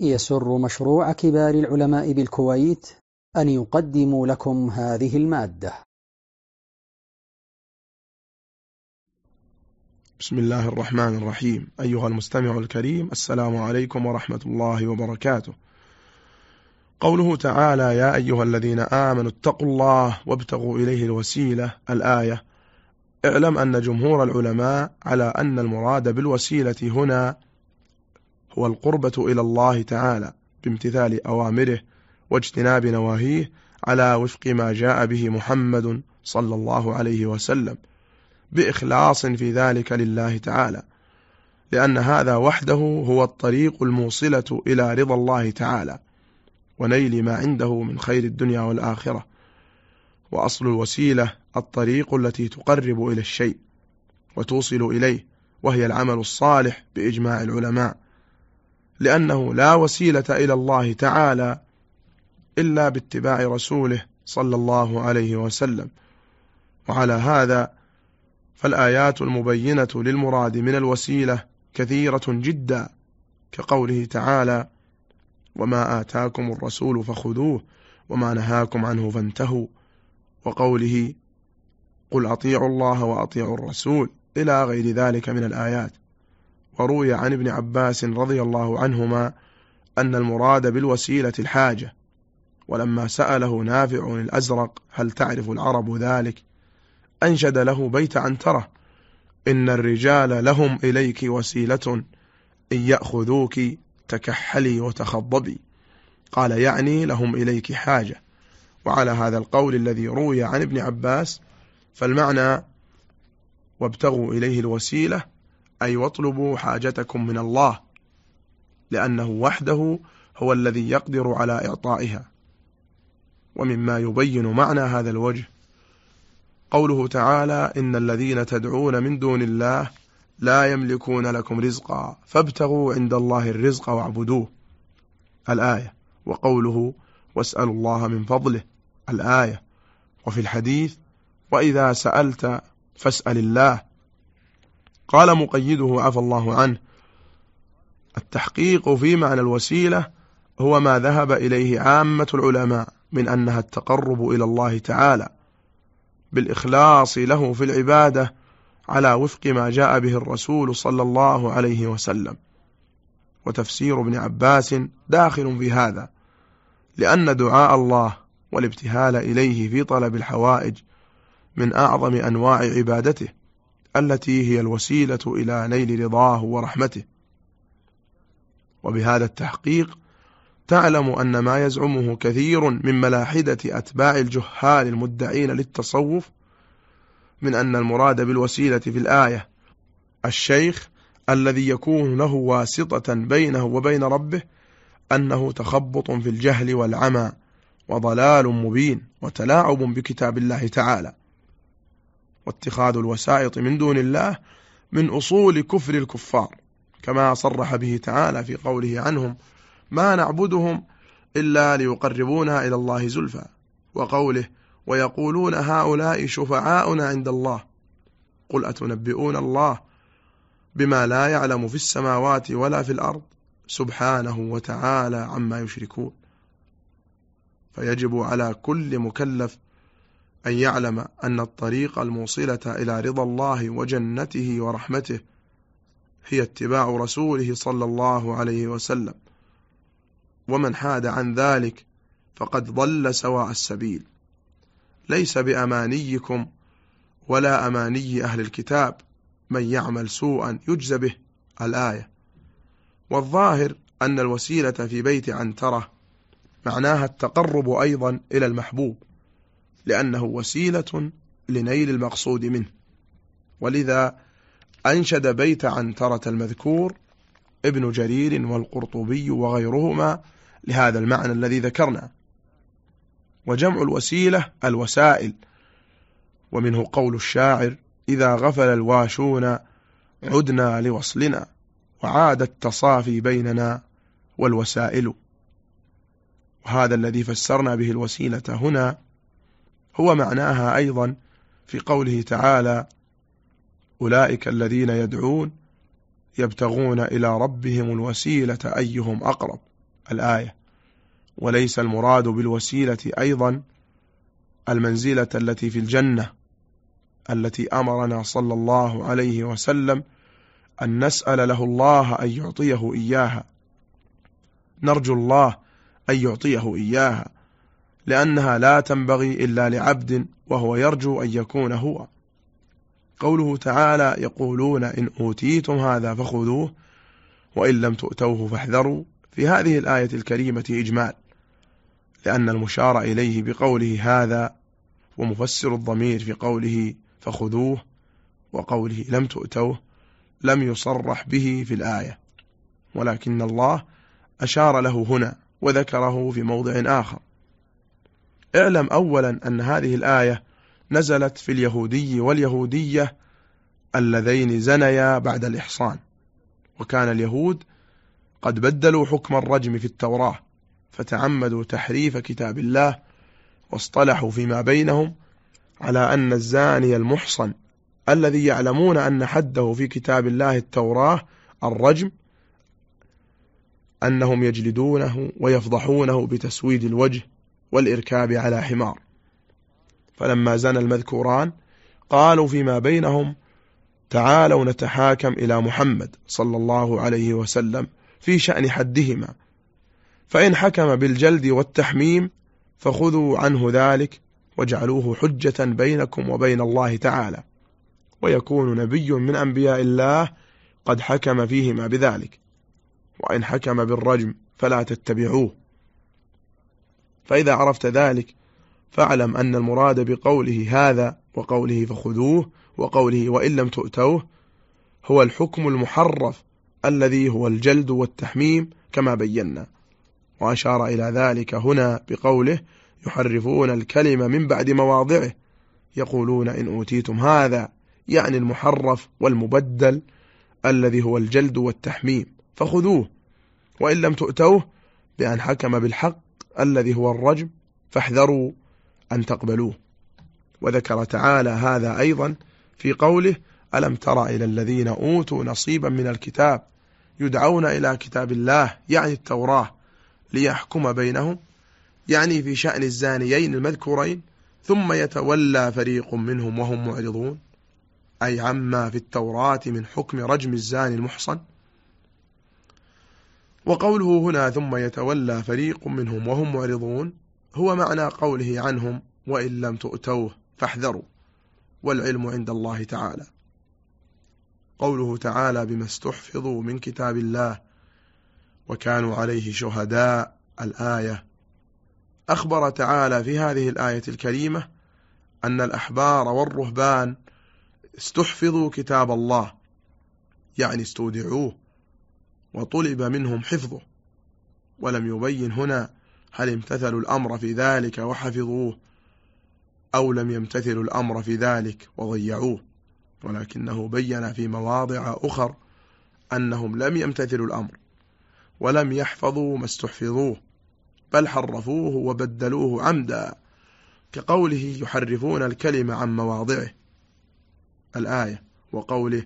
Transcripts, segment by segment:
يسر مشروع كبار العلماء بالكويت أن يقدم لكم هذه المادة. بسم الله الرحمن الرحيم. أيها المستمع الكريم السلام عليكم ورحمة الله وبركاته. قوله تعالى يا أيها الذين آمنوا اتقوا الله وابتغوا إليه الوسيلة. الآية اعلم أن جمهور العلماء على أن المراد بالوسيلة هنا هو القربة إلى الله تعالى بامتثال أوامره واجتناب نواهيه على وفق ما جاء به محمد صلى الله عليه وسلم بإخلاص في ذلك لله تعالى لأن هذا وحده هو الطريق الموصلة إلى رضا الله تعالى ونيل ما عنده من خير الدنيا والآخرة وأصل الوسيلة الطريق التي تقرب إلى الشيء وتوصل إليه وهي العمل الصالح بإجماع العلماء. لأنه لا وسيلة إلى الله تعالى إلا باتباع رسوله صلى الله عليه وسلم. وعلى هذا فالآيات المبينة للمراد من الوسيلة كثيرة جدا كقوله تعالى وما آتاكم الرسول فخذوه وما نهاكم عنه فانتهوا وقوله قل أطيعوا الله وأطيعوا الرسول إلى غير ذلك من الآيات. وروي عن ابن عباس رضي الله عنهما أن المراد بالوسيلة الحاجة ولما سأله نافع الأزرق هل تعرف العرب ذلك أنشد له بيت عنترة إن الرجال لهم إليك وسيلة إن يأخذوك تكحلي وتخضبي قال يعني لهم إليك حاجة. وعلى هذا القول الذي روي عن ابن عباس فالمعنى وابتغوا إليه الوسيلة أي واطلبوا حاجتكم من الله لأنه وحده هو الذي يقدر على إعطائها. ومما يبين معنى هذا الوجه قوله تعالى إن الذين تدعون من دون الله لا يملكون لكم رزقا فابتغوا عند الله الرزق واعبدوه. الآية. وقوله واسألوا الله من فضله. الآية. وفي الحديث وإذا سألت فاسأل الله. قال مقيده عفى الله عنه. التحقيق في معنى الوسيلة هو ما ذهب إليه عامة العلماء من أنها التقرب إلى الله تعالى بالإخلاص له في العبادة على وفق ما جاء به الرسول صلى الله عليه وسلم. وتفسير ابن عباس داخل في هذا لأن دعاء الله والابتهال إليه في طلب الحوائج من أعظم أنواع عبادته. التي هي الوسيلة إلى نيل رضاه ورحمته. وبهذا التحقيق تعلم أن ما يزعمه كثير من ملاحدة أتباع الجهال المدعين للتصوف من أن المراد بالوسيلة في الآية الشيخ الذي يكون له واسطة بينه وبين ربه أنه تخبط في الجهل والعمى وضلال مبين وتلاعب بكتاب الله تعالى. واتخاذ الوسائط من دون الله من أصول كفر الكفار كما صرح به تعالى في قوله عنهم ما نعبدهم إلا ليقربونا إلى الله زلفى وقوله ويقولون هؤلاء شفعاؤنا عند الله قل أتنبئون الله بما لا يعلم في السماوات ولا في الأرض سبحانه وتعالى عما يشركون فيجب على كل مكلف أن يعلم أن الطريق الموصلة إلى رضا الله وجنته ورحمته هي اتباع رسوله صلى الله عليه وسلم. ومن حاد عن ذلك فقد ضل سواء السبيل. ليس بأمانيكم ولا أماني أهل الكتاب من يعمل سوءا يجزى به الآية. والظاهر أن الوسيلة في بيت عنترة معناها التقرب أيضا إلى المحبوب. لأنه وسيلة لنيل المقصود منه. ولذا أنشد بيت عنترة المذكور ابن جرير والقرطبي وغيرهما لهذا المعنى الذي ذكرنا. وجمع الوسيلة الوسائل ومنه قول الشاعر إذا غفل الواشون عدنا لوصلنا وعاد التصافي بيننا والوسائل. وهذا الذي فسرنا به الوسيلة هنا هو معناها أيضا في قوله تعالى أولئك الذين يدعون يبتغون إلى ربهم الوسيلة أيهم أقرب؟ الآية. وليس المراد بالوسيلة أيضا المنزلة التي في الجنة التي أمرنا صلى الله عليه وسلم أن نسأل له الله أن يعطيه إياها. نرجو الله أن يعطيه إياها. لأنها لا تنبغي إلا لعبد وهو يرجو أن يكون هو. قوله تعالى يقولون إن أوتيتم هذا فخذوه وإن لم تؤتوه فاحذروا. في هذه الآية الكريمة إجمال لأن المشار إليه بقوله هذا ومفسر الضمير في قوله فخذوه وقوله لم تؤتوه لم يصرح به في الآية. ولكن الله أشار له هنا وذكره في موضع آخر. اعلم أولا أن هذه الآية نزلت في اليهودي واليهودية اللذين زنيا بعد الإحصان. وكان اليهود قد بدلوا حكم الرجم في التوراة فتعمدوا تحريف كتاب الله واصطلحوا فيما بينهم على أن الزاني المحصن الذي يعلمون أن حده في كتاب الله التوراة الرجم أنهم يجلدونه ويفضحونه بتسويد الوجه والإركاب على حمار. فلما زنى المذكوران قالوا فيما بينهم تعالوا نتحاكم إلى محمد صلى الله عليه وسلم في شأن حدهما. فإن حكم بالجلد والتحميم فخذوا عنه ذلك واجعلوه حجة بينكم وبين الله تعالى. ويكون نبي من أنبياء الله قد حكم فيهما بذلك. وإن حكم بالرجم فلا تتبعوه. فإذا عرفت ذلك فاعلم أن المراد بقوله هذا وقوله فخذوه وقوله وإن لم تؤتوه هو الحكم المحرف الذي هو الجلد والتحميم كما بينا. وأشار إلى ذلك هنا بقوله يحرفون الكلمة من بعد مواضعه يقولون إن أوتيتم هذا يعني المحرف والمبدل الذي هو الجلد والتحميم فخذوه وإن لم تؤتوه بأن حكم بالحق الذي هو الرجم فاحذروا أن تقبلوه. وذكر تعالى هذا أيضا في قوله ألم ترى إلى الذين أوتوا نصيبا من الكتاب يدعون إلى كتاب الله يعني التوراة ليحكم بينهم يعني في شأن الزانيين المذكورين ثم يتولى فريق منهم وهم معرضون. أي عما في التوراة من حكم رجم الزاني المحصن؟ وقوله هنا ثم يتولى فريق منهم وهم معرضون هو معنى قوله عنهم وإن لم تؤتوه فاحذروا والعلم عند الله تعالى. قوله تعالى بما استحفظوا من كتاب الله وكانوا عليه شهداء الآية. أخبر تعالى في هذه الآية الكريمة أن الأحبار والرهبان استحفظوا كتاب الله يعني استودعوه. وطلب منهم حفظه. ولم يبين هنا هل امتثلوا الأمر في ذلك وحفظوه أو لم يمتثلوا الأمر في ذلك وضيعوه. ولكنه بين في مواضع أخر أنهم لم يمتثلوا الأمر ولم يحفظوا ما استحفظوه بل حرفوه وبدلوه عمدا كقوله يحرفون الكلمة عن مواضعه. الآية وقوله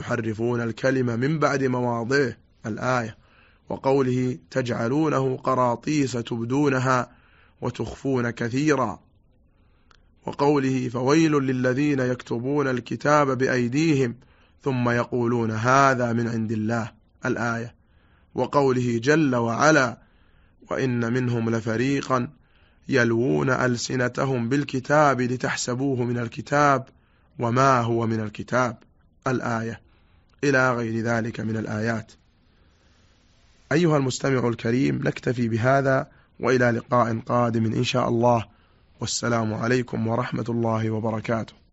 يحرفون الكلمة من بعد مواضعه. الآية وقوله تجعلونه قراطيس تبدونها وتخفون كثيرا. وقوله فويل للذين يكتبون الكتاب بأيديهم ثم يقولون هذا من عند الله. الآية. وقوله جل وعلا وإن منهم لفريقا يلوون ألسنتهم بالكتاب لتحسبوه من الكتاب وما هو من الكتاب. الآية. إلى غير ذلك من الآيات. أيها المستمع الكريم نكتفي بهذا وإلى لقاء قادم إن شاء الله. والسلام عليكم ورحمة الله وبركاته.